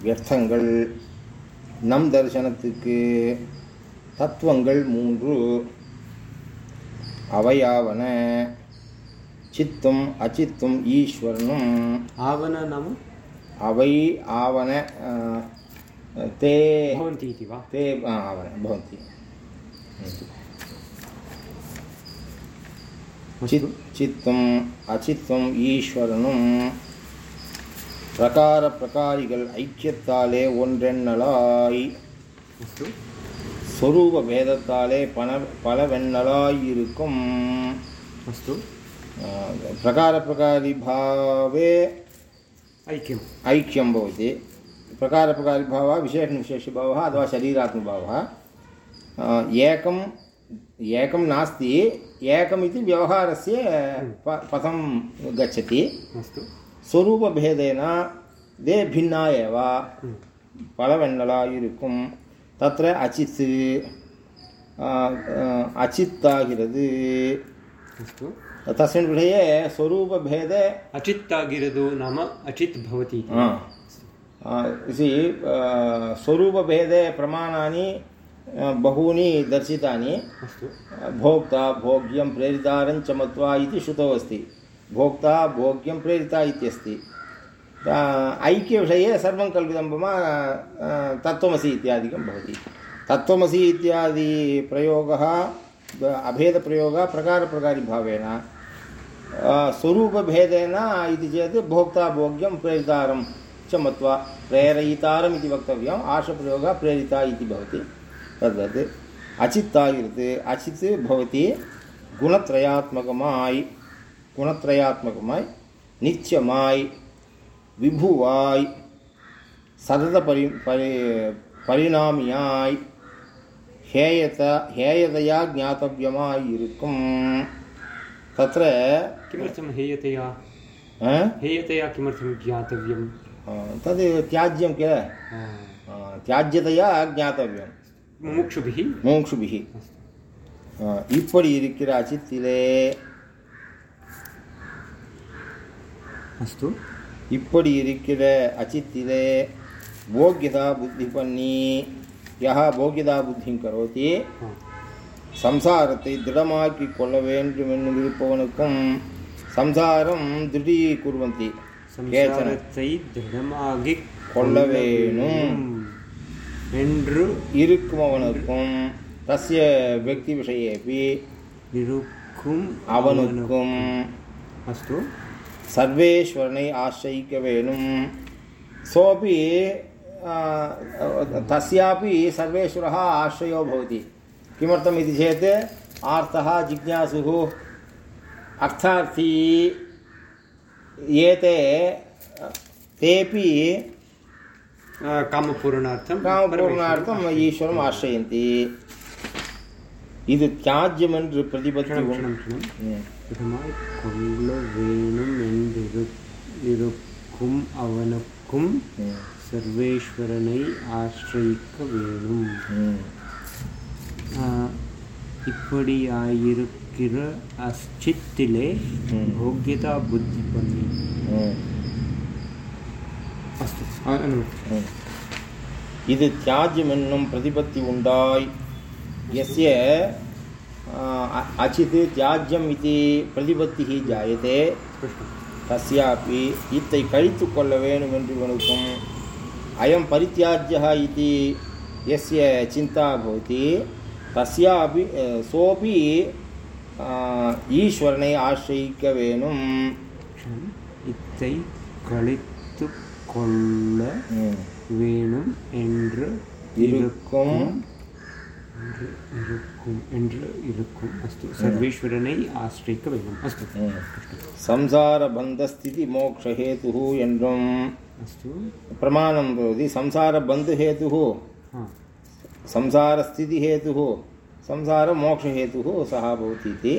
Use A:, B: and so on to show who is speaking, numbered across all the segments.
A: வியர்த்தங்கள் நம் தரிசனத்துக்கு தத்துவங்கள் மூன்று அவையாவன சித்தும் அச்சித்தும் ஈஸ்வரனும்
B: आवन नाम
A: अवै आवन अ, ते
B: भवन्ति इति वा
A: ते आ, आवन भवन्ति चित् चित्तम् அச்சித்தும் ஈஸ்வரனும் பிரகார பிரகாரிகள் ஐக்கியத்தாலே ஒன்றெண்ணலாய்
B: अस्तु
A: சொரூப பேதத்தாலே பல பலவெண்ணலாய் இருக்கும்
B: अस्तु
A: प्रकारप्रकारिभावे
B: ऐक्यम्
A: ऐक्यं भवति प्रकारप्रकारिभावः विशेषणविशेषभावः अथवा शरीरात्मभावः अ, एकम् एकं नास्ति एकमिति व्यवहारस्य प पथं गच्छति
B: अस्तु
A: स्वरूपभेदेन ते भिन्ना एव பலவெண்ணலாக இருக்கும் தத்திர அச்சித்து அச்சித்தாகிறது
B: अस्तु
A: तस्मिन् विषये स्वरूपभेदे
B: अचित्तागिरदो नाम अचित् भवति इति
A: हा. इति स्वरूपभेदे प्रमाणानि अ, बहूनि दर्शितानि
B: अस्तु
A: भोक्ता भोग्यं प्रेरितारं च मत्वा इति श्रुतौ अस्ति भोक्ता भोग्यं प्रेरिता इत्यस्ति। ऐक्यविषये सर्वं कल्पितं मम तत्त्वमसि इत्यादिकं भवति। तत्त्वमसि इत्यादि प्रयोगः अभेदप्रयोगः प्रकारप्रकारिभावेन स्वरूपभेदेन इति चेत् भोक्ता भोग्यं प्रेरितारं च मत्वा प्रेरयितारम् इति वक्तव्यम्। आशप्रयोगः प्रेरिता इति भवति। तद्वत् अचित् अचित्तायुत् अचित् भवति गुणत्रयात्मकमायि। குணத்திரயாத்மகமாய் நித்தியமாய் விபுவாய் சதத பரி பரி பரிணாமியாய் ஹேயத ஹேயதையா ஜாத்தவியமாய் இருக்கும் தத்திர
B: किमर्थं हेयतया हेयतया किमर्थं ज्ञातव्यं
A: तद् त्याज्यं किल त्याज्यतया ज्ञातव्यं
B: मुमुक्षुभिः
A: मुमुक्षुभिः இப்படி இருக்கிற அச்சித்திலே
B: அஸ்து.
A: இப்படி இருக்கிற அச்சித்திலே போக்கியதா புத்தி பண்ணி யா போக்கியதா புத்தியும் கரோதி சம்சாரத்தை திடமாக்கி கொள்ள வேண்டும் என்னும் இருப்பவனுக்கும் சம்சாரம் திருடீகுர்வந்தி
B: சம்சாரத்தை திடமாகி
A: கொள்ள வேணும்
B: என்று
A: இருக்கும் அவனுக்கும் தஸ்ய விஷயப்பி
B: இருக்கும்
A: அவனுக்கும். அஸ்து. सर्वेश्वरनै आश्रयिकवेणुं सोपि तस्यापि सर्वेश्वरः आश्रयो भवति। किमर्थम् इति चेत् आर्तः जिज्ञासुः अर्थार्थी एते तेपि
B: कामपूरणार्थं
A: कामपूरणार्थम्
B: ईश्वरम्
A: आश्रयन्ति।
B: इति त्याज्यमन्
A: प्रतिपत्ति।
B: விதமாய்க் கொள்ள வேணும் என்றிருக்கும் அவனுக்கும் சர்வேஸ்வரனை ஆசிரியிக்க வேணும். இப்படியாயிருக்கிற அச்சித்திலே போக்கியதா புத்தி பண்ணி.
A: இது தியாஜம் என்னும் பிரதிபத்தி உண்டாய். எஸ்ய अचित् தியாஜ்யம் இது பிரதிபத்திகி
B: ஜாயத்தே
A: தஸ்யாப்பி இத்தை கழித்து கொள்ள வேண்டும் என்று இவனுக்கும் அயம் பரித்தியாஜ்யா இது எஸ்ய சிந்தா பவதி தஸ்யாபி சோபி ஈஸ்வரனை ஆசிரியிக்க வேணும்
B: இத்தை கழித்து கொள்ள வேணும் என்று
A: இருக்கும்
B: என்று இருக்கும் என்று இருக்கும் அஸ்து சர்வேஸ்வரனை ஆசிரிக்க வேண்டும் அஸ்து
A: ம். संसारबन्धस्थिति मोक्षहेतुः என்றும்
B: अस्तु
A: प्रमाणं भवति संसारबन्धुहेतुः
B: हा
A: संसारस्थितिहेतुः संसारमोक्षहेतुः सः भवति इति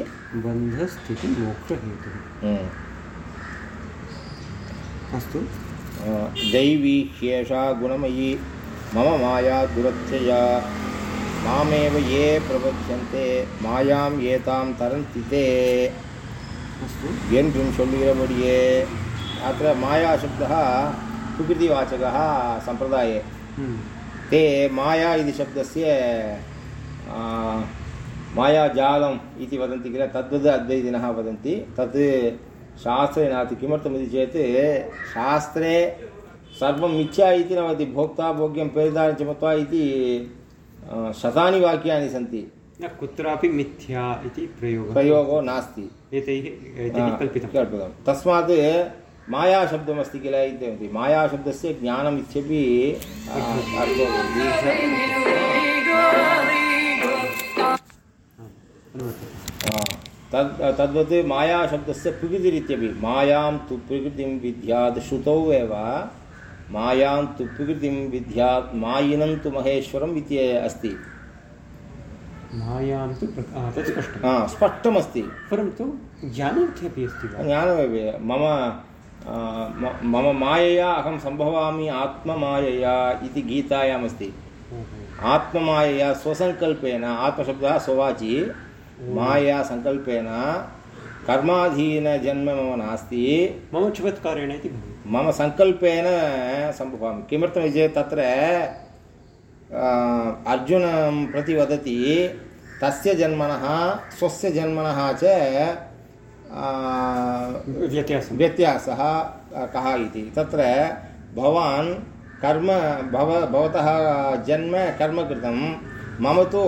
B: बन्धस्थितिमोक्षहेतुः
A: हम्म।
B: अस्तु
A: अ, दैवी ह्येषा गुणमयी मम माया दुरत्यया मामेव ये प्रपद्यन्ते மாயாம் ஏதாம் தரந்தி தே
B: अस्तु
A: என்றும் சொல்லுகிறபடியே अत्र मायाशब्दः प्रकृतिवाचकः सम्प्रदाये
B: हम्म,
A: ते माया इति शब्दस्य आ, मायाजालम् इति वदन्ति किल तद्वद् अद्वैतिनः वदन्ति तत् शास्त्रे नास्ति किमर्थमिति चेत् शास्त्रे सर्वं मिथ्या इति न वदति भोक्ता भोग्यं प्रेरितानि च मत्वा इति आ, शतानि वाक्यानि सन्ति।
B: न कुत्रापि मिथ्या इति प्रयोगः।
A: प्रयोगो नास्ति।
B: एतैः कल्पितं।
A: कल्पितं तस्मात् मायाशब्दमस्ति किल इति वदति मायाशब्दस्य ज्ञानम् इत्यपि तद् तद्वत् मायाशब्दस्य प्रकृतिरित्यपि। मायां तु प्रकृतिं विद्यात् श्रुतौ एव। मायां तु प्रकृतिं विद्यात् मायिनं तु महेश्वरम् इति अस्ति।
B: मायां तु तत् स्पष्टं
A: हा, स्पष्टमस्ति।
B: परन्तु ज्ञानार्थे अपि अस्ति वा?
A: ज्ञानमेव मम मम मायया अहं सम्भवामि आत्ममायया इति गीतायामस्ति। आत्ममायया स्वसङ्कल्पेन आत्मशब्दः स्ववाची मायया सङ्कल्पेन कर्माधीनजन्म मम नास्ति।
B: मम चमत्कारेण इति भवति
A: मम सङ्कल्पेन सम्भवामि। किमर्थमिति चेत् तत्र अर्जुनं प्रति वदति तस्य जन्मनः स्वस्य जन्मनः च
B: व्यत्यासं।
A: व्यत्यासः कः इति। तत्र भवान् कर्म भव भवतः जन्म कर्म कृतं मम तु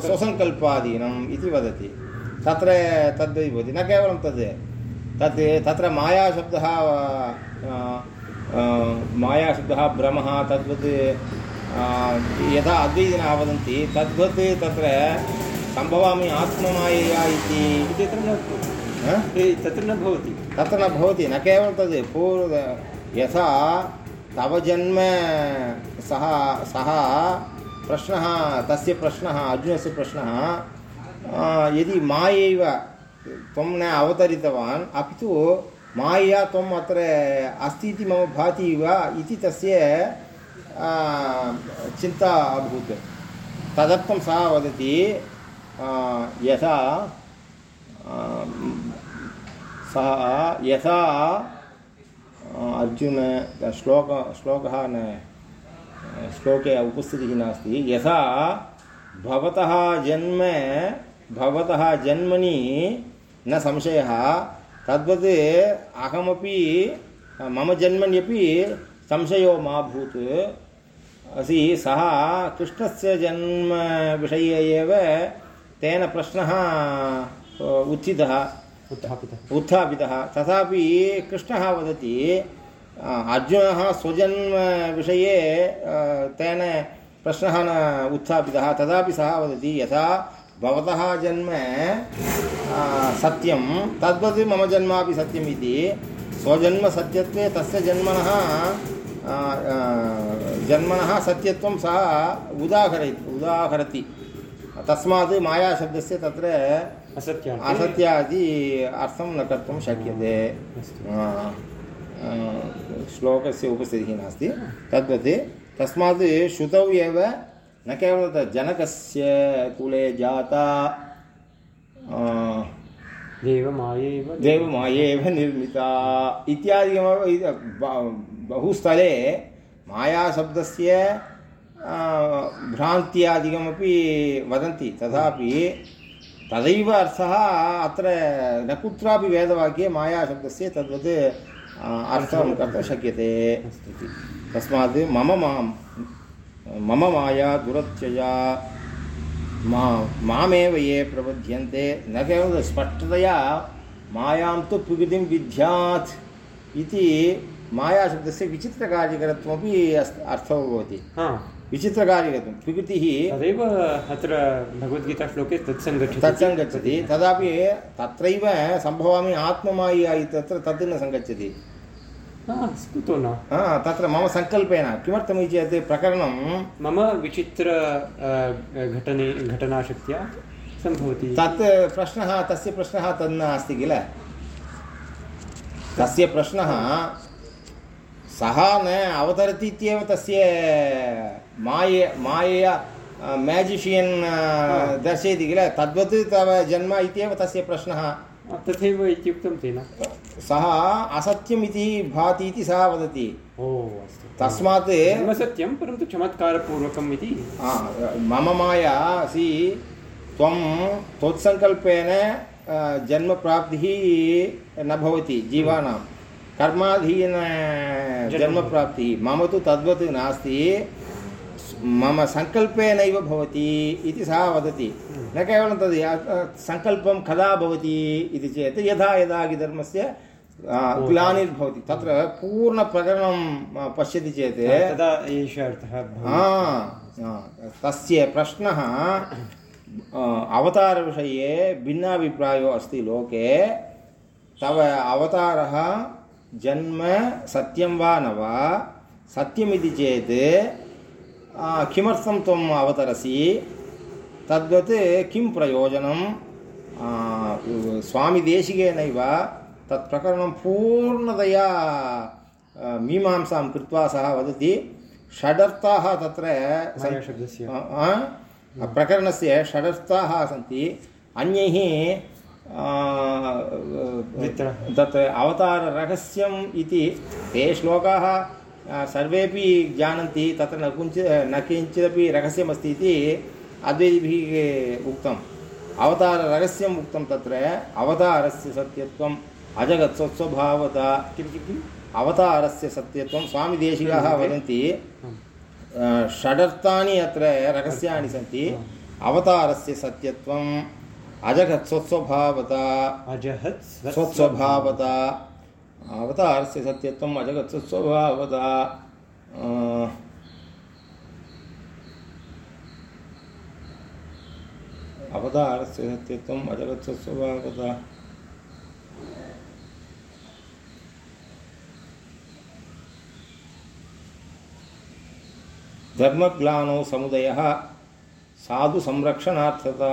A: स्वसङ्कल्पाधीनम् इति वदति। तत्र तद् भवति। न केवलं तद् तत् तत्र मायाशब्दः मायाशब्दः भ्रमः तद्वत् यथा अद्वैतिनः वदन्ति तद्वत् तत्र सम्भवामि आत्ममायया इति।
B: तत्र न भवति। तत्र न भवति।
A: तत्र न भवति न केवलं तद् पूर्व यथा तव जन्म सः सः प्रश्नः तस्य प्रश्नः अर्जुनस्य प्रश्नः यदि मायैव त्वं न अवतरितवान् अपि तु मायया त्वम् अत्र अस्ति इति मम भाति वा इति तस्य चिन्ता अभूत्। तदर्थं सः वदति यथा सः यथा अर्जुन श्लोक, श्लोकः न, श्लोके उपस्थितिः नास्ति। यथा, भवतः जन्म, भवतः जन्मनि न संशयः। तद्वत् अहमपि मम जन्मन्यपि संशयो मा भूत्। असि सः कृष्णस्य जन्मविषये एव तेन प्रश्नः उत्थितः।
B: उत्थापितः।
A: उत्थापितः। तथापि कृष्णः वदति अर्जुनः स्वजन्मविषये तेन प्रश्नः न उत्थापितः। तदापि सः वदति यथा भवतः जन्म सत्यं। तद्वत् मम जन्मापि सत्यम् इति। स्वजन्मसत्यत्वे तस्य जन्मनः जन्मनः सत्यत्वं सः उदाहरति उदाहरति। तस्मात् मायाशब्दस्य तत्र असत्यादि। अर्थं न कर्तुं शक्यते। श्लोकस्य उपस्थितिः नास्ति। तद्वत् तस्मात् श्रुतौ एव न केवलं तत् जनकस्य कुले जाता
B: देवमायैव
A: देवमायेव निर्मिता इत्यादिकमेव बहुस्थले मायाशब्दस्य भ्रान्त्यादिकमपि वदन्ति। तथापि तदैव अर्थः अत्र न कुत्रापि वेदवाक्ये मायाशब्दस्य तद्वत् अर्थं कर्तुं शक्यते। इति तस्मात् मम माँ मम माया दुरत्यया। मा मामेव ये प्रबध्यन्ते। न केवलं स्पष्टतया मायां तु प्रकृतिं विद्यात् इति मायाशब्दस्य विचित्रकार्यकरत्वमपि अस् अर्थो भवति। विचित्रकार्यकत्वं प्रकृतिः
B: तदेव अत्र भगवद्गीताश्लोके तत्सङ्गच्छति।
A: तत्सङ्गच्छति। तदापि तत्रैव सम्भवामि आत्ममायया इत्यत्र तद् न सङ्गच्छति।
B: कुतो न.
A: तत्र मम सङ्कल्पेन किमर्थमिति चेत् प्रकरणं
B: मम विचित्र घटने घटनाशक्त्या सम्भवति.
A: तत् प्रश्नः तस्य प्रश्नः तद् नास्ति किल? तस्य प्रश्नः सः न अवतरति इत्येव तस्य माये मायया मेजिशियन् दर्शयति किल? तद्वत् तव जन्म इत्येव तस्य प्रश्नः.
B: तथैव इत्युक्तं तेन.
A: सः असत्यम् इति भाति इति सः वदति तस्मात्
B: सत्यं परन्तु चमत्कारपूर्वकम् इति।
A: मम माया सि त्वं त्वत्सङ्कल्पेन जन्मप्राप्तिः न भवति जीवानां। कर्माधीन जन्मप्राप्तिः। मम तु तद्वत् नास्ति। मम सङ्कल्पेनैव भवति इति सः वदति। न केवलं तद् सङ्कल्पं कदा भवति इति चेत् यथा यदा धर्मस्य ग्लानिर्भवति। तत्र पूर्णप्रकरणं पश्यति चेत्
B: तदा एष अर्थः
A: तस्य प्रश्नः अवतारविषये भिन्नाभिप्रायो अस्ति लोके। तव अवतारः जन्म सत्यं वा न वा? सत्यमिति चेत् किमर्थं त्वम् अवतरसि? तद्वत् किं प्रयोजनं? स्वामिदेशिकेनैव तत् प्रकरणं पूर्णतया मीमांसां कृत्वा सः वदति। षडर्थाः तत्र प्रकरणस्य षडर्थाः सन्ति। अन्यैः। तत्र अवताररहस्यम् इति ते श्लोकाः सर्वेपि जानन्ति। तत्र न कुञ्चित् न किञ्चिदपि रहस्यमस्ति इति अद्वैतिभिः उक्तम्। अवताररहस्यम् उक्तं तत्र अवतारस्य सत्यत्वम्। अजगत्स्वभावता।
B: किं किं किम्
A: अवतारस्य सत्यत्वं स्वामिदेशिकाः वदन्ति। अ, षडर्थानि अत्र रहस्यानि सन्ति। अवतारस्य सत्यत्वम् अजगत्स्वभावता
B: अजहत्
A: स्वस्वभावता अवतारस्य सत्यत्वम् अजगत्स्वभावता अ, अवतारस्य सत्यत्वम् अजगत्स्वभावता धर्मग्लानौ समुदयः। साधु संरक्षणार्थता।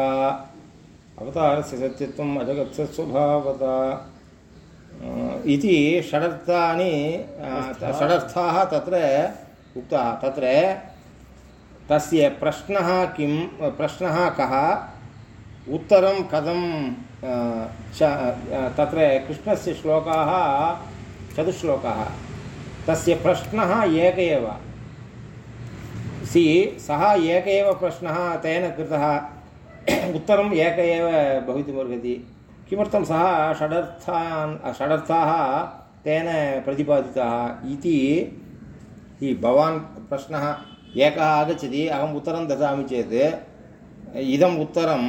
A: अवतारस्य सत्यत्वम् अजगत्स्वभावता अ, इति षडर्थानि अ, षडर्थाः। तत्र उक्ताः। तत्र तस्य प्रश्नः किं प्रश्नः कः? उत्तरं कथं च तत्र कृष्णस्य श्लोकाः चतुश्लोकाः। तस्य प्रश्नः एक एव। सि सः एक एव प्रश्नः तेन कृतः। उत्तरम् एक एव भवितुमर्हति। किमर्थं सः षडर्थान् षडर्थाः तेन प्रतिपादिताः इति हि भवान् प्रश्नः एकः आगच्छति अहम् उत्तरं ददामि चेत्। इदम् उत्तरं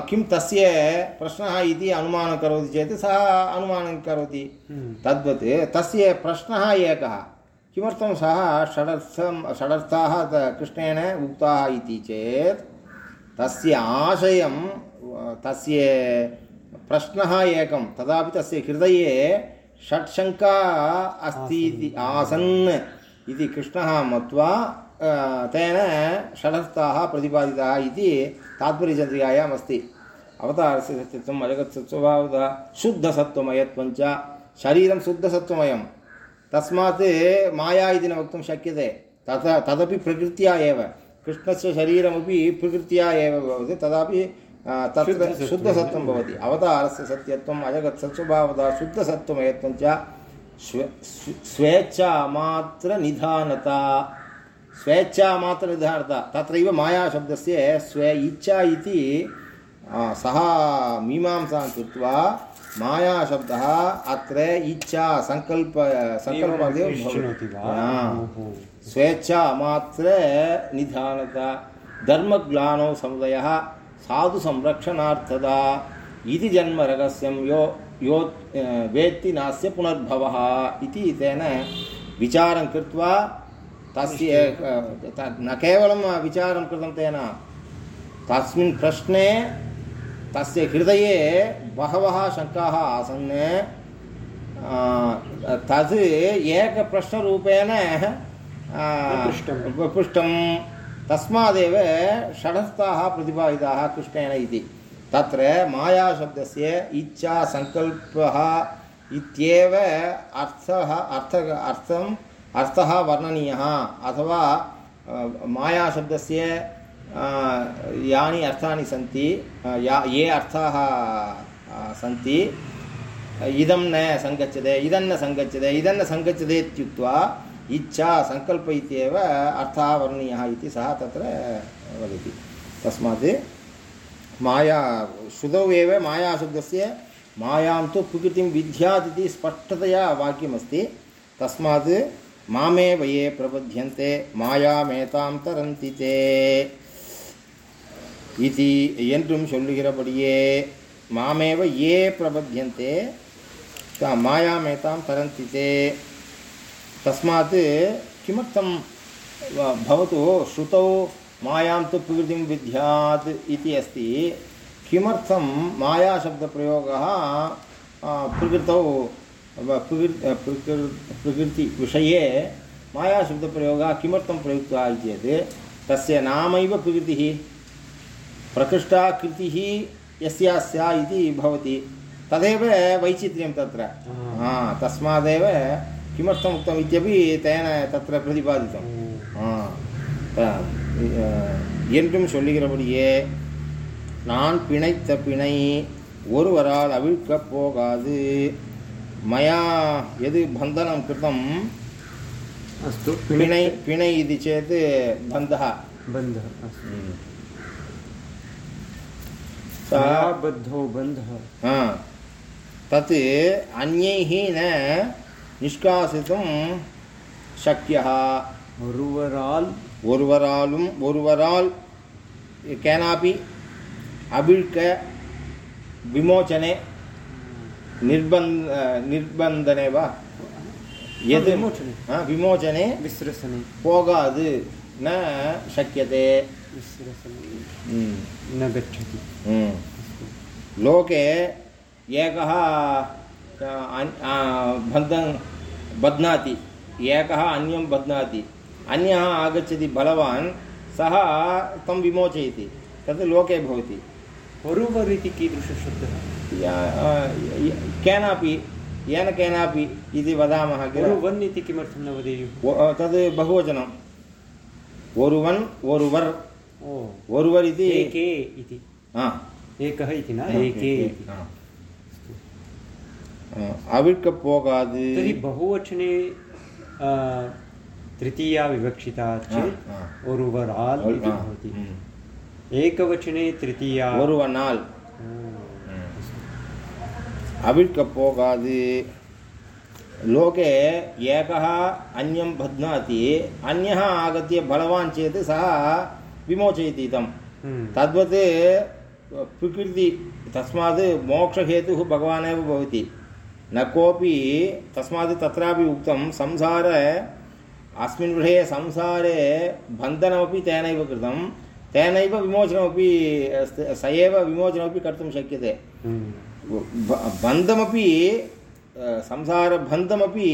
A: किं तस्य प्रश्नः इति अनुमानं करोति चेत् सः अनुमानं करोति।
B: हम्म।
A: तद्वत् तस्य प्रश्नः एकः। किमर्थं सः षडर्थं षडर्थाः कृष्णेन उक्ताः इति चेत् तस्य आशयं तस्य प्रश्नः एकं तदापि तस्य हृदये षट्शङ्का अस्ति इति आसन् इति कृष्णः मत्वा तेन षडर्थाः प्रतिपादिताः इति तात्पर्यचन्द्रिकायाम् अस्ति। अवतारस्य सत्यत्वम् अजगत्सत्स्वभावतः शुद्धसत्त्वमयत्वं च शरीरं शुद्धसत्त्वमयं तस्मात् माया इति न वक्तुं शक्यते। तथा तदपि प्रकृत्या एव। कृष्णस्य शरीरमपि प्रकृत्या एव भवति। तदापि तत्र
B: शुद्धसत्त्वं।
A: भवति। अवतारस्य सत्यत्वम् अजगत्सत्स्वभावतः शुद्धसत्त्वमयत्वं च स्वे स्वेच्छामात्रनिधानता। स्वेच्छामात्रनिधानता तत्रैव मायाशब्दस्य स्वे इच्छा इति सः मीमांसां कृत्वा मायाशब्दः अत्र इच्छा सङ्कल्प सङ्कल्पादेव
B: एवं निश्चिनोति वा? ओहो।
A: स्वेच्छा मात्र निधानता धर्मग्लानौ समुदयः साधुसंरक्षणार्थदा इति जन्मरहस्यं यो यो अ, वेत्ति नास्य पुनर्भवः इति तेन विचारं कृत्वा तस्य अ, त- न केवलं विचारं कृतं तेन तस्मिन् प्रश्ने तस्य हृदये बहवः शङ्काः आसन्। तद् एकप्रश्नरूपेण
B: पृष्टं।
A: तस्मादेव षडस्थाः प्रतिपादिताः कृष्णेन इति। तत्र मायाशब्दस्य इच्छा सङ्कल्पः इत्येव अर्थः अर्थ अर्थम् अर्थः वर्णनीयः। अथवा मायाशब्दस्य यानि अर्थानि सन्ति अ, या ये अर्थाः अ, सन्ति इदं न सङ्गच्छते इदन्न सङ्गच्छते इदन्न सङ्गच्छते इत्युक्त्वा इच्छा सङ्कल्प इत्येव अर्थः वर्णीयः इति सः तत्र वदति तस्मात् माया श्रुतौ एव मायाशब्दस्य मायां तु प्रकृतिं विद्यात् इति स्पष्टतया वाक्यमस्ति तस्मात् मामेव ये प्रबध्यन्ते मायामेतां तरन्ति ते இது என்றும் சொல்லுகிறபடியே மாமேவ ஏ பிரபத்தியந்தே மாயாமேதாம் தரந்தி தே तस्मात् किमर्थं भवतु श्रुतौ मायां तु प्रकृतिं विद्यात् इति अस्ति। किमर्थं प्रकृति विषय प्रकृतिविषये मायाशब्दप्रयोगः किमर्थं प्रयुक्तः इति चेत्, तस्य नामैव प्रकृतिः प्रकृष्टा कृतिः यस्या स्या इति भवति तदेव वैचित्र्यं तत्र हा तस्मादेव किमर्थम् उक्तम् इत्यपि तेन तत्र प्रतिपादितं ஆ, த- அஹ், என்றும் சொல்லுகிறபடியே நான் பிணைத்த பிணை ஒருவரால் அவிழ்க்கப் போகாது மயா எது பந்தனம் கிருதம்
B: अस्तु
A: பிணை பிணை இது சேத் பந்தः
B: बन्धः अस्तु
A: सा
B: मया बद्धो बन्धः
A: हा तत् अन्यैः न निष्कासितुं शक्यः
B: ஒருவரால்
A: ஒருவராலும் ஒருவரால் केनापि अभिल्क विमोचने निर्बन् निर्बन्धने वा यद्
B: विमोचने।
A: हा, विमोचने
B: विसृसने
A: போகாது न शक्यते
B: विसृसने
A: हम्म,
B: न गच्छति।
A: हम्म। लोके एकः बन्धं बध्नाति। एकः अन्यं बध्नाति। अन्यः आगच्छति बलवान् सः तं विमोचयति। तत् लोके भवति।
B: ओरुवर् इति कीदृशशब्दः
A: केनापि येन केनापि इति वदामः किल?
B: ओरुवन् इति किमर्थं न वदेयुः?
A: तद् ओरुवन् ओरुवर् ओर्वर् इति
B: एके इति। एकः इति न? एके तर्हि बहुवचने तृतीया विवक्षिता चेत् ओरुवराल् इति भवति।
A: हम्म।
B: एकवचने तृतीया।
A: ओरुवनाल् हम्म। लोके एकः अन्यं बध्नाति अन्यः आगत्य बलवान् चेत् सः विमोचयति तं
B: हम्म,
A: तद्वत् प्रकृति तस्मात् मोक्षहेतुः भगवान् एव भवति। न कोऽपि तस्मात् तत्रापि उक्तं संसार अस्मिन् विषये संसारे बन्धनमपि तेनैव कृतं। तेनैव विमोचनमपि स एव विमोचनमपि कर्तुं शक्यते।
B: हम्म,
A: बन्धमपि संसारबन्धमपि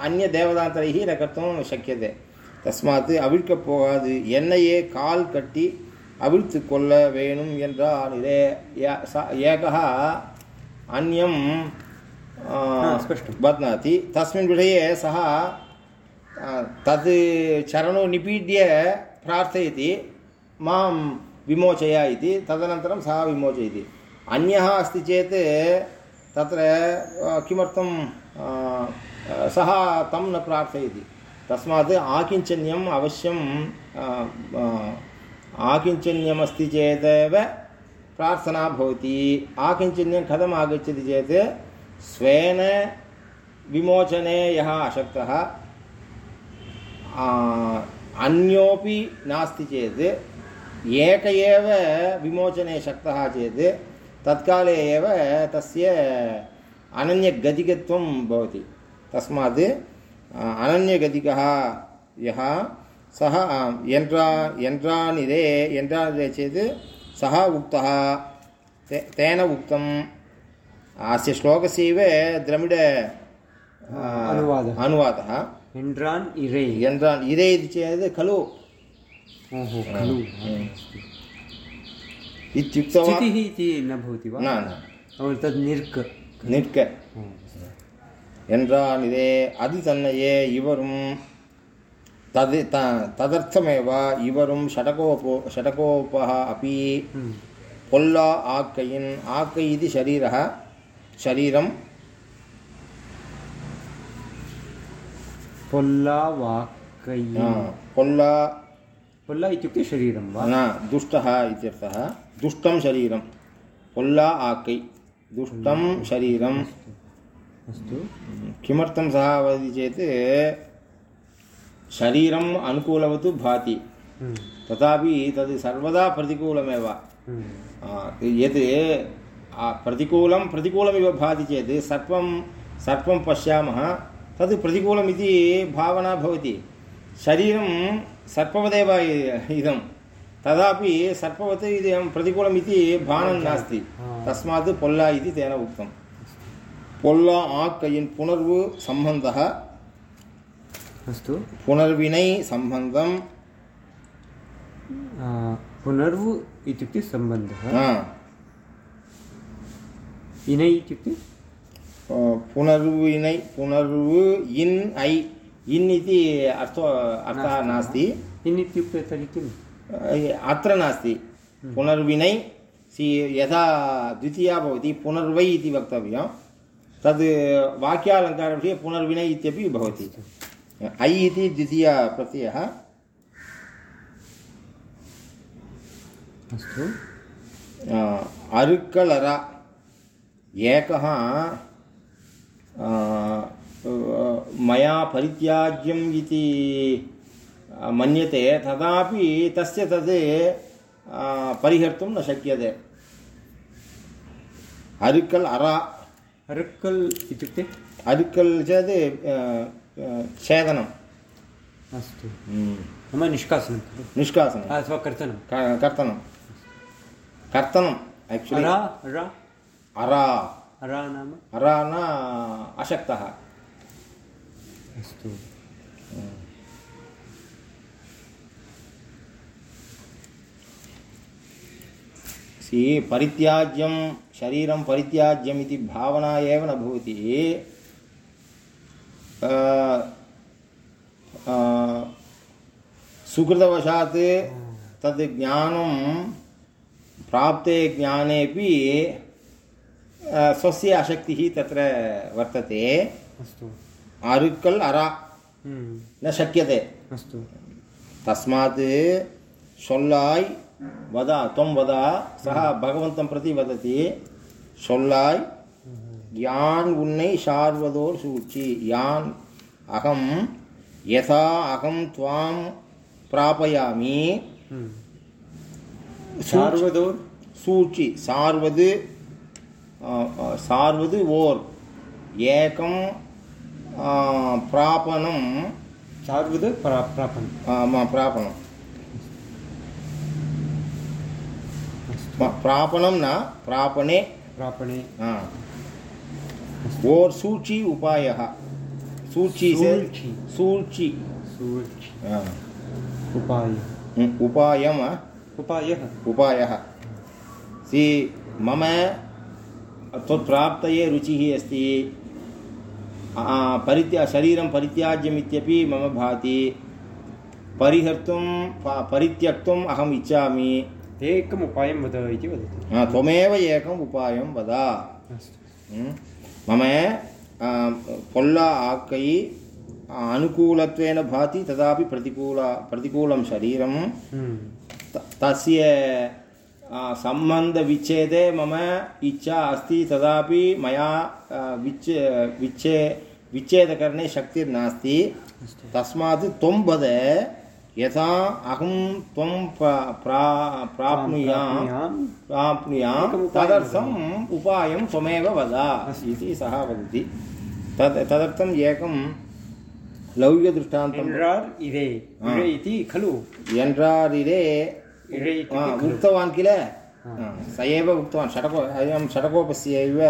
A: अन्यदेवतान्तरैः न कर्तुं शक्यते। तस्मात् அவிழ்க்கப் போகாது என்னையே கால் கட்டி அவிழ்த்து கொள்ள வேணும் என்றால் இதே ய- ச- एकः अन्यं अ,
B: हा, स्पष्टं।
A: बध्नाति तस्मिन् विषये सः अ, तद् चरणो निपीड्य प्रार्थयति मां विमोचय इति तदनन्तरं सः विमोचयति अन्यः अस्ति चेत् तत्र अ, किमर्थं अ, अ, सः तं न प्रार्थयति तस्मात् आकिञ्चन्यम् अवश्यं आकिञ्चन्यमस्ति चेदेव प्रार्थना भवति। आकिञ्चन्यं कथम् आगच्छति चेत् स्वेन विमोचने यः अशक्तः अन्योपि नास्ति चेत्, एक एव विमोचने शक्तः चेत्, तत्काले एव तस्य अनन्यगतिकत्वं भवति। तस्मात् आ, अनन्यगतिकः यः सः आ, यन्त्रा यन्त्रानिरे यन्त्रानिरे चेत् सः उक्तः ते तेन उक्तम् अस्य श्लोकस्यैव द्रमिड आ,
B: अनुवादः।
A: अनुवादः
B: एण्ड्रान् इरे
A: यन्त्रान् इरे इति चेत् खलु
B: ओहो खलु
A: इत्युक्तवान्
B: स्थितिः इति न भवति वा
A: न न
B: ओ, तद् निर्क्
A: நிற்க
B: ओ,
A: என்றால் இதே அது தன்னையே இவரும். தது த ததர்த்தமேவ இவரும் ஷடகோபோ ஷடகோபா
B: அப்பி
A: பொல்லா ஆக்கையின் ஆக்கை இது சரீரக
B: சரீரம் பொல்லா
A: वाक्य பொல்லா.
B: பொல்லா इत्युक्ते शरीरं वा
A: न दुष्टः इत्यर्थः दुष्टं शरीरं பொல்லா ஆக்கை. दुष्टं शरीरं
B: अस्तु।
A: किमर्थं सः वदति चेत् शरीरम् अनुकूलवत् भाति।
B: हम्म,
A: तथापि तद् सर्वदा प्रतिकूलमेव।
B: हम्म,
A: यत् प्रतिकूलं प्रतिकूलमिव भाति चेत् सर्पं सर्पं पश्यामः तद् प्रतिकूलमिति भावना भवति। शरीरं सर्पवदेव इदं। तदापि सर्पवत् इदं प्रतिकूलमिति भानं नास्ति। तस्मात् पोल्ला इति तेन उक्तं पोल्ला आक्कयिन् पुनर्वु सम्बन्धः
B: अस्तु।
A: पुनर्विनै सम्बन्धं
B: पुनर्वु इत्युक्ते सम्बन्धः
A: हा,
B: इनै इत्युक्ते?
A: पुनर्विनै पुनर्वु इन् ऐ। इन् इति अर्थो अर्थः नास्ति।
B: इन् इत्युक्ते तर्हि किम्?
A: अत्र नास्ति। पुनर्विनै सि यथा द्वितीया भवति पुनर्वै इति वक्तव्यं तद् वाक्यालङ्कारविषये पुनर्विनै इत्यपि भवति। ऐ इति द्वितीया प्रत्ययः।
B: अस्तु।
A: अरुक्कलर एकः मया परित्याज्यम् इति मन्यते तथापि तस्य तद् परिहर्तुं न शक्यते। अरुक्कल् अर
B: अरुक्कल् इत्युक्ते?
A: अरुक्कल् चेत् छेदनम्
B: अस्तु।
A: हम्म,
B: नाम निष्कासनं खलु।
A: निष्कासनं।
B: अथवा कर्तनं।
A: कर्तनं। कर्तनम् आक्चुलि
B: अरा अरा।
A: अरा।
B: अरा नाम।
A: अरा न अशक्तः।
B: अस्तु।
A: सि परित्याज्यं शरीरं परित्याज्यम् इति भावना एव न भवति। सुकृतवशात् तद् ज्ञानं प्राप्ते ज्ञानेपि स्वस्य अशक्तिः तत्र वर्तते।
B: अस्तु।
A: अरुक्कल् अरा
B: हम्म,
A: न शक्यते।
B: अस्तु।
A: तस्मात् सोल्लाय् वद त्वं वद सः भगवन्तं प्रति वदति सोल्लाय् यान् उन्नै शार्वदोर् सूचि यान् अहं यथा अहं त्वां प्रापयामि
B: हम्म।
A: सूचि-
B: सार्वदोर्
A: सूचि सार्वद् अ, अ, सार्वद् ओर् एकं अ, प्रापणं न प्रापणे।
B: प्रापणे।
A: हा। ओर् सूची उपायः। सूची से
B: सूची।
A: हा।
B: उपाय।
A: उपायम्।
B: उपायः।
A: उपायः। सि मम त्वत्प्राप्तये रुचिः अस्ति। आ, परित्या शरीरं परित्याज्यमित्यपि मम भाति। परिहर्तुं परित्यक्तुम् अहम् इच्छामि।
B: एकम् उपायं वद इति वदति
A: हा, त्वमेव एकम् उपायं वद
B: अस्तु
A: हम्म. मम आ, पोल्ला आकै अनुकूलत्वेन भाति तदापि प्रतिकूल प्रतिकूलं शरीरं
B: हम्म,
A: त- तस्य आ, सम्बन्धविच्छेदे मम इच्छा अस्ति तदापि मया आ, विच्छ विच्छे विच्छेदकरणे शक्तिर्नास्ति
B: अस्तु
A: तस्मात् त्वं वद यथा अहं त्वं प्रा- प्रा- प्राप्नुयां तदर्थम् उपायं त्वमेव वद इति सः वदति। तद् तदर्थम् एकं लौकिकदृष्टान्तं
B: एण्ड्रार् इरे। इति खलु। इत्युक्ते खलु।
A: उक्तवान् किल? स एव उक्तवान्। षडको अयं षडकोपस्य एव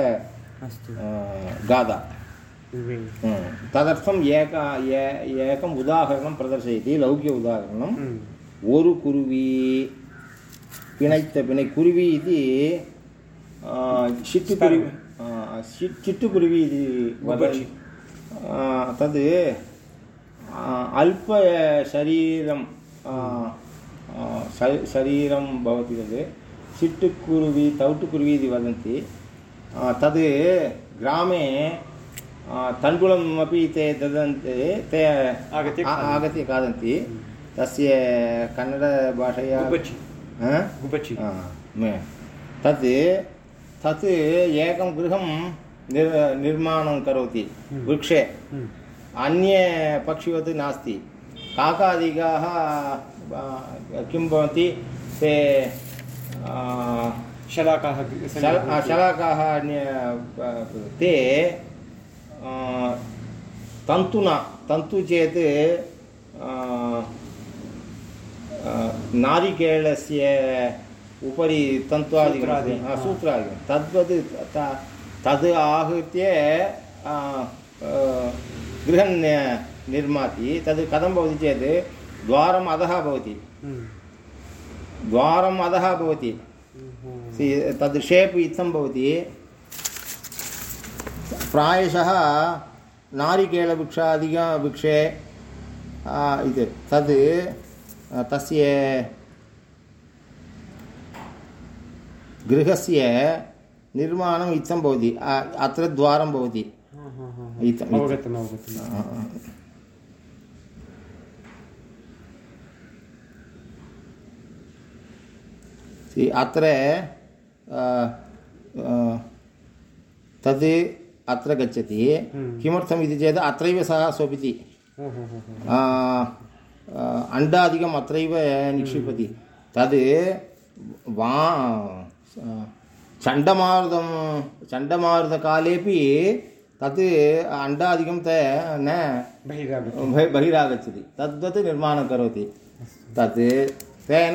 A: आ, गाथा
B: इरे
A: हम्म. तदर्थम् एक ए- एकम् उदाहरणं प्रदर्शयति लौकिक उदाहरणं
B: हम्म,
A: ஒரு குருவி பிணைத்த பிணை குருவி இது ஆ, சிட்டுக்குருவி ஆ, சி- சிட்டுக்குருவி இது
B: गुबचि
A: आ, तद् आ, अल्पशरीरं आ, आ, श- शरीरं भवति तद् चिट्टुकुरुवि तौटुकुरुवि इति वदन्ति आ, तद् ग्रामे आ, तण्डुलम् अपि ते ददन्ति ते
B: आगत्य
A: आगत्य खादन्ति तस्य कन्नडभाषया हा? तत् तत् एकं गृहं निर् निर्माणं करोति. वृक्षे. अन्ये पक्षिवत् नास्ति काकादिकाः किं भवन्ति ते
B: शलाकाः
A: शलाकाः ते तन्तुना तन्तु चेत् आ, आ, नारिकेलस्य उपरि तन्त्वादिकं
B: सूत्रादि,
A: आ,
B: हा.
A: सूत्रादिकं तद्वत् त- तद् आहृत्य आ, आ, गृहं नि- निर्माति तद् कथं भवति चेत् द्वारम् अधः भवति
B: हम्म.
A: द्वारम् अधः भवति
B: हम्म.
A: सि- तद् शेप् इत्थं भवति प्रायशः नारिकेलवृक्षादिक वृक्षे आ, इति तद् आ, तस्य गृहस्य निर्माणम् इत्थं भवति आ, अत्र द्वारं भवति
B: हा, हा, हा, हा.
A: इत्थम्, इत्थम्।
B: अवगतम् अवगतम्
A: सि अत्र आ, आ, तद् अत्र गच्छति. किमर्थम् इति चेत् अत्रैव सः स्वपिति अण्डादिकम् अत्रैव निक्षिपति। तद् वा चण्डमारुतं चण्डमारुतकालेपि तत् अण्डादिकं ते न बहिरागच्छति। तद्वत् निर्माणं करोति। तत् तेन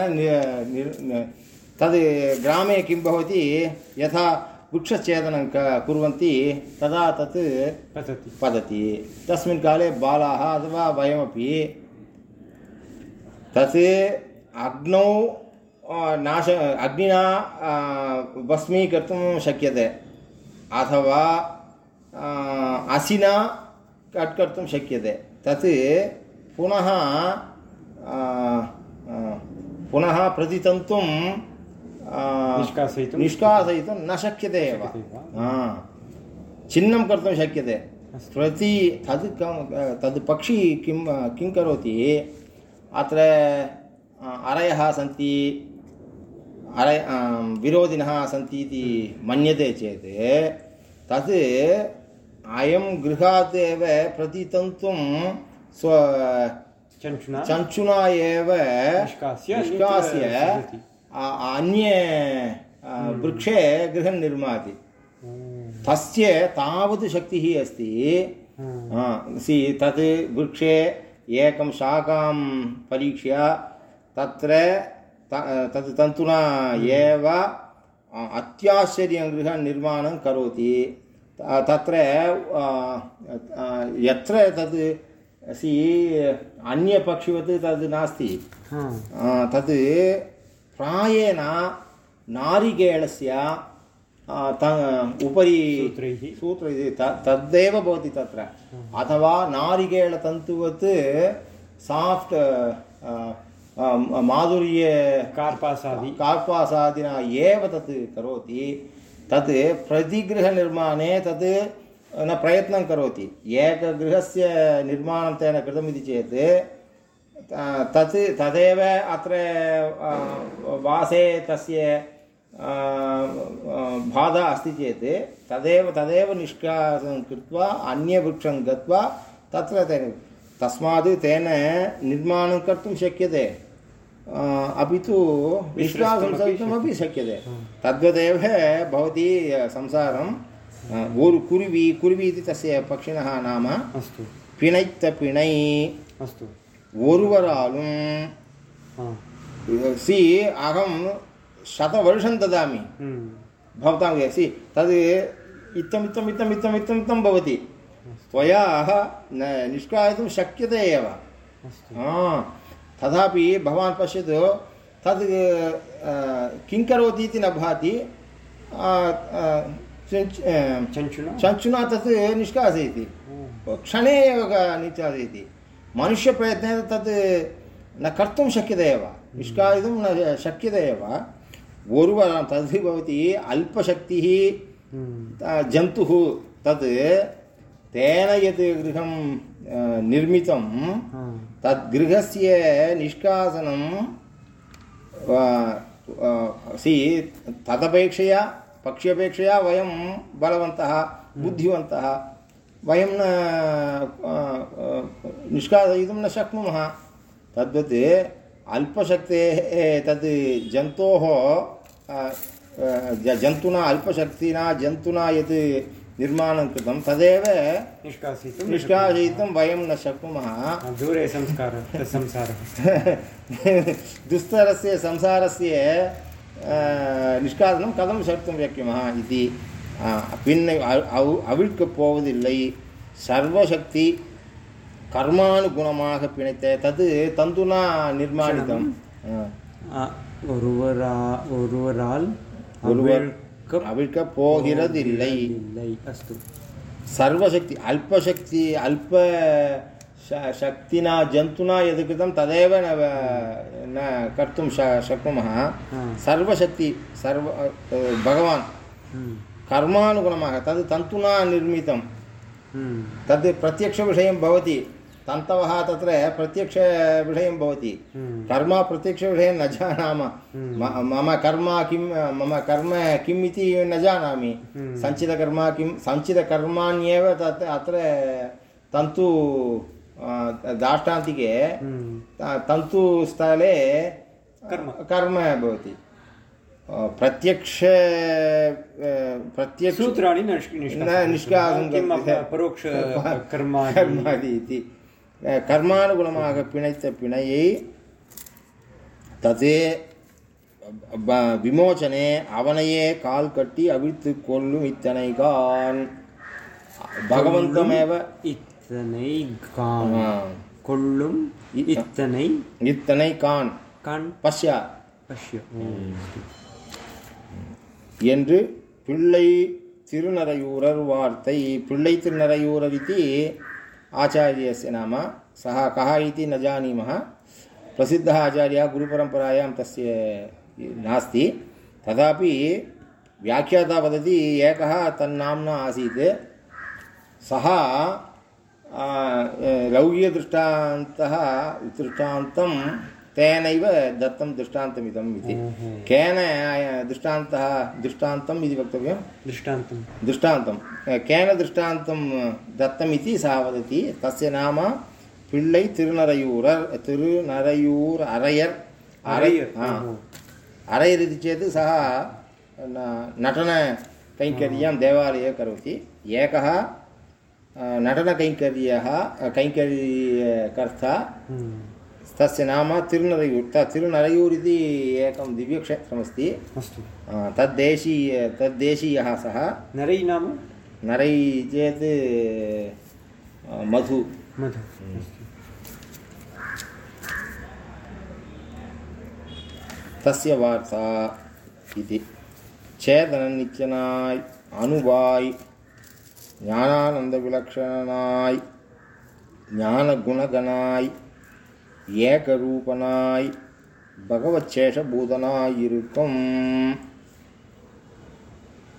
A: तद् ग्रामे किं भवति यथा वृक्षच्छेदनं क कुर्वन्ति तदा तत्
B: पतति।
A: पतति। तस्मिन् काले बालाः अथवा वयमपि तत् अग्नौ नाश अग्निना भस्मीकर्तुं शक्यते। अथवा असिना कट् कर्तुं शक्यते। तत् पुनः पुनः प्रतितन्तुं
B: निष्कासयितुं
A: निष्कासयितुं न शक्यते एव? हा छिन्नं कर्तुं शक्यते. प्रति तद् तद् पक्षी किं किं करोति अत्र अरयः सन्ति अरय विरोधिनः सन्ति इति मन्यते चेत् तत् अयं गृहात् एव प्रतितन्तुं स्व
B: चञ्चुना
A: चञ्चुना एव
B: निष्कास्य
A: अन्ये वृक्षे गृहं निर्माति।
B: हम्म.
A: तस्य तावत् शक्तिः अस्ति।
B: हम्म.
A: सि तत् वृक्षे एकं शाखां परीक्ष्य तत्र तत् तन्तुना एव अत्याश्चर्यं गृहनिर्माणं करोति। तत्र यत्र तत् सि अन्यपक्षिवत् तद् नास्ति। तत् प्रायेण नारिकेलस्य आ, त उपरि
B: सूत्रैः।
A: सूत्र इति त- तद्देव भवति तत्र। अथवा नारिकेलतन्तुवत् साफ्ट् आ, आ, माधुर्य
B: कार्पासादि।
A: कार्पासादिना एव तत् करोति। तत् प्रतिगृहनिर्माणे तत् न प्रयत्नं करोति। एकगृहस्य निर्माणं तेन कृतमिति चेत् त- तत् तदेव अत्र वासे तस्य बाधा अस्ति चेत् तदेव तदेव निष्कासनं कृत्वा अन्यवृक्षं गत्वा तत्र तेन तस्मात् तेन निर्माणं कर्तुं शक्यते। अपि तु निष्कासनं कर्तुमपि शक्यते। तद्वदेव भवती संसारं ऊरु कुर्वी कुर्वी इति तस्य पक्षिणः नाम पिणैत्तपिणै।
B: अस्तु।
A: ஒருவராலும்
B: हा.
A: सी अहं शतवर्षं ददामि
B: हम्म.
A: भवतां कृते सि तद् इत्थम् इत्थम् इत्थम् इत्थम् इत्थम् इत्थं भवति त्वया न निष्कासयितुं शक्यते एव
B: अस्तु
A: हा, तथापि भवान् पश्यतु तद् अ, किं करोति इति न भाति अ, अ, चञ्च- अ,
B: चञ्चुना
A: चञ्चुना तत् निष्कासयति
B: ओ.
A: क्षणे एव क- निष्कासयति मनुष्यप्रयत्नेन तत् न कर्तुं शक्यते एव निष्कासितुं न शक्यते एव। ओर्वर तद् भवति अल्पशक्तिः
B: हम्म.
A: जन्तुः तत् तेन यत् गृहं निर्मितं तद् गृहस्य निष्कासनं सि तदपेक्षया पक्ष्यपेक्षया वयं बलवन्तः बुद्धिवन्तः वयं न निष्कासयितुं न शक्नुमः। तद्वत् अल्पशक्तेः तद् जन्तोः जन्तुना अल्पशक्तिना जन्तुना यत् निर्माणं कृतं तदेव
B: निष्कासितुं
A: निष्कासयितुं वयं न शक्नुमः।
B: दूरे संस्कारः संसारः।
A: दुस्तरस्य संसारस्य निष्कासनं कथं कर्तुं शक्नुमः इति। பின்னை அ- அவ்- அவிழ்க்கப் போவதில்லை சர்வசக்தி கர்மானுகுணமாக பிணைத்த தது தந்துனா நிர்மாணிதம் அ,
B: ஆ, ஒருவரா ஒருவரால்
A: ஒருவர்
B: அவிழ்க்க
A: அவிழ்க்கப் போகிறதில்லை
B: இல்லை அஸ்து
A: सर्वशक्ति अल्पशक्ति अल्प श- शक्तिना जन्तुना यद् कृतं तदेव न न कर्तुं श शक्नुमः
B: हा.
A: सर्वशक्ति सर्व भगवान्
B: हम्म,
A: कर्मानुगुणமாக तद् तन्तुना निर्मितं।
B: हम्म,
A: तद् प्रत्यक्षविषयं भवति। तन्तवः तत्र प्रत्यक्षविषयं भवति।
B: हम्म,
A: कर्म प्रत्यक्षविषयं न जानामः। मम कर्म किं मम कर्म किम् इति न जानामि।
B: हम्म।
A: सञ्चितकर्म किं सञ्चितकर्माण्येव तत् अत्र तन्तु दाष्टान्तिके
B: हम्म,
A: तन्तुस्थले
B: कर्म।
A: कर्म भवति। प्रत्यक्ष अ, प्रत्यक्ष
B: सूत्राणि निष्-
A: न
B: निष्कासनं
A: निष्कासं
B: किम्
A: कर्तुं-
B: अप- परोक्ष कर्मादि
A: கர்மாதி இதி அஹ், கர்மானுகுணமாக பிணைத்த பிணையை ததே ப- விமோசனே அவனையே கால் கட்டி அவிழ்த்து கொள்ளும் இத்தனைகான் பகவந்தமேவ
B: இத்தனை கான்
A: ஆ,
B: கொள்ளும்
A: இ-
B: இத்தனை
A: இத்தனை கான்
B: கான்
A: பஷ்யா
B: பஷ்ய
A: என்று பிள்ளை तिरुनरयूरर् वार्तै पिळ्ळै तिरुनरयूरर् इति आचार्यस्य नाम सः कः इति न जानीमः प्रसिद्धः आचार्यः गुरुपरम्परायां तस्य नास्ति तथापि व्याख्याता वदति एकः तन्नाम्ना आसीत् सः लौक्यदृष्टान्तः तेनैव दत्तं दृष्टान्तमिदम् इति। केन दृष्टान्तः दृष्टान्तम् इति वक्तव्यं
B: दृष्टान्तं
A: दृष्टान्तं केन दृष्टान्तं दत्तम् इति सः वदति तस्य नाम पिळ्ळै तिरुनरयूरर् तिरुनरयूर् अरयर्।
B: अरयर्।
A: अरयर् इति चेत् सः नटनकैङ्कर्यं देवालये करोति। एकः नटनकैङ्कर्यः कैङ्कर्यकर्ता
B: हम्म,
A: तस्य नाम तिरुनरैयूर् त तिरुनरैयूर् इति एकं दिव्यक्षेत्रमस्ति।
B: अस्तु।
A: तद्देशीय तद्देशीयः सः।
B: नरै नाम?
A: नरै चेत् मधु।
B: मधु हम्म।
A: तस्य वार्ता इति। चेतननित्यनाय अनुवाय् ज्ञानानन्दविलक्षणाय ज्ञानगुणगणाय ஏகரூபனாய் பகவச்சேஷபூதனாய் இருக்கும்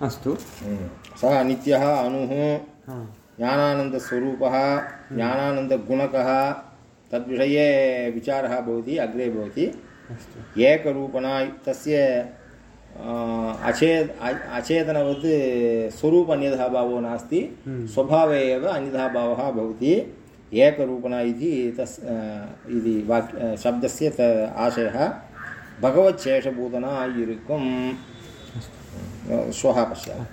B: अस्तु
A: सः नित्यः अणुः
B: हा
A: ज्ञानानन्दस्वरूपः ज्ञानानन्दगुणकः तद्विषये विचारः भवति अग्रे भवति
B: अस्तु
A: एकरूपणाय तस्य अ, अचे अ- अचेतनवत् स्वरूपन्यथाभावो नास्ति स्वभावे एव अन्यथाभावः भवति एकरूपणा इति तस् इति वाक्य शब्दस्य त आशयः भगवच्छेषभूतना इरुक्कुं श्वः पश्यामः।